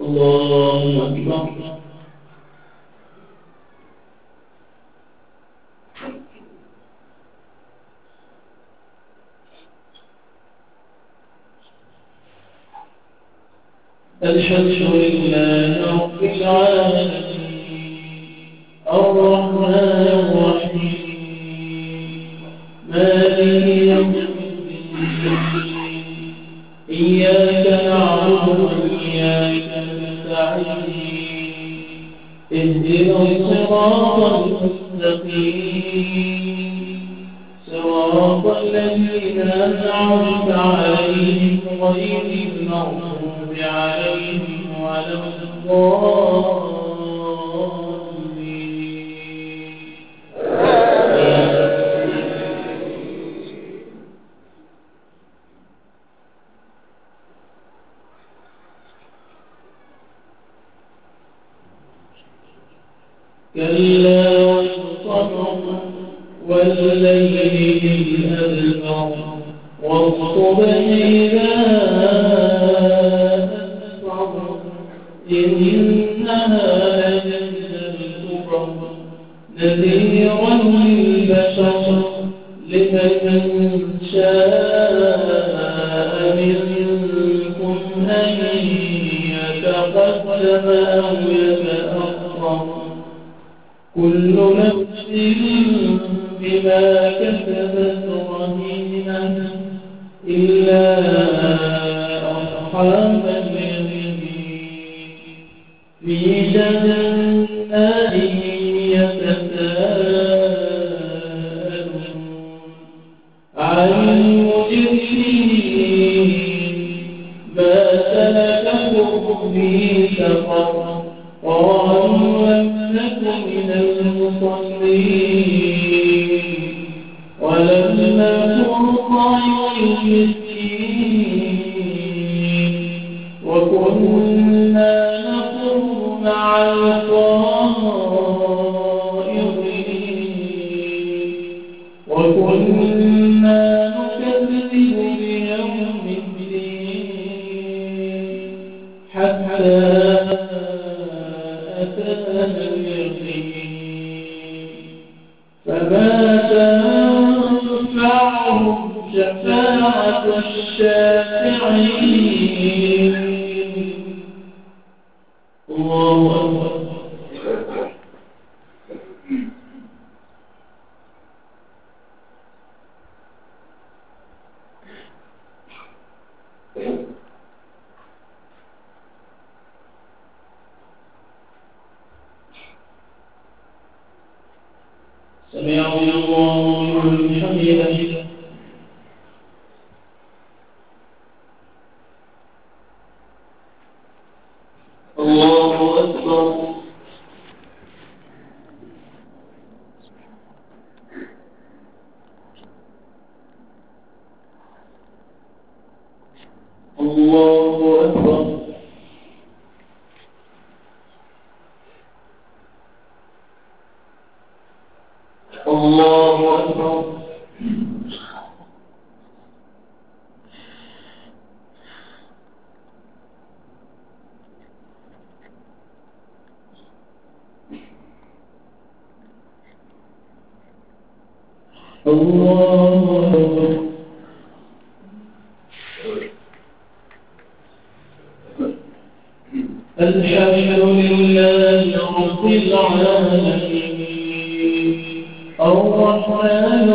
الله أكبر الحمد لله رب العالمين الرحمن الرحيم يوم الدين إياك نعبد وإياك المستقيم صراط الذين أنعمت عليهم غير المغضوب عليهم ولا الضالين. كلا والليل إذ أدبر والصبح إذا إنها الكبر نذيرا للبشر لمن شاء منكم أن يتقدم أو يتأخر. كل نفس بما كسبت رهينة إلا أصحاب thee. فما تنفعهم شفاعة الشافعين؟ الله أكبر سمع الله لمن حمده الله أكبر الله أكبر الله. الحمد لله رب العالمين.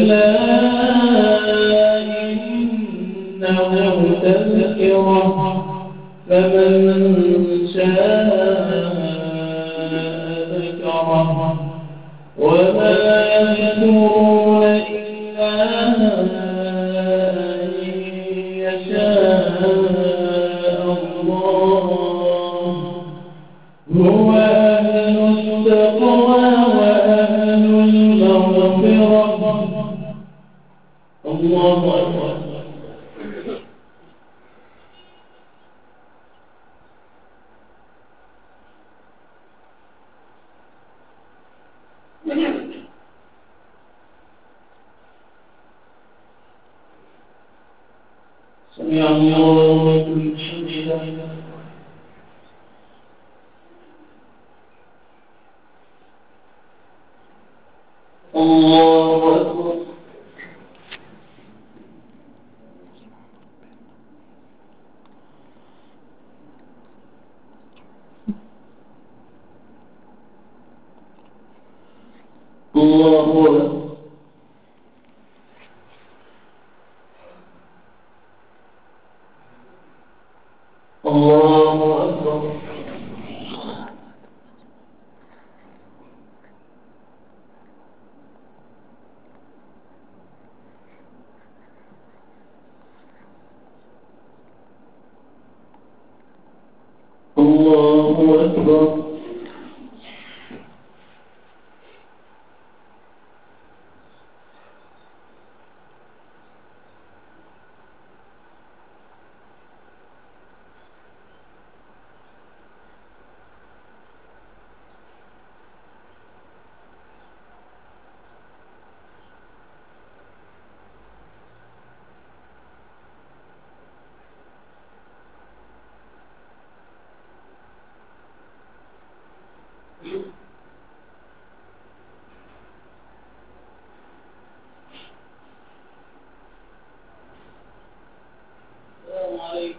كلا إنه تذكرة فمن شاء ذكره وما يذكرون الله أكبر سمع الله لمن حمده الله أكبر الله أكبر الله أكبر. الله أكبر. like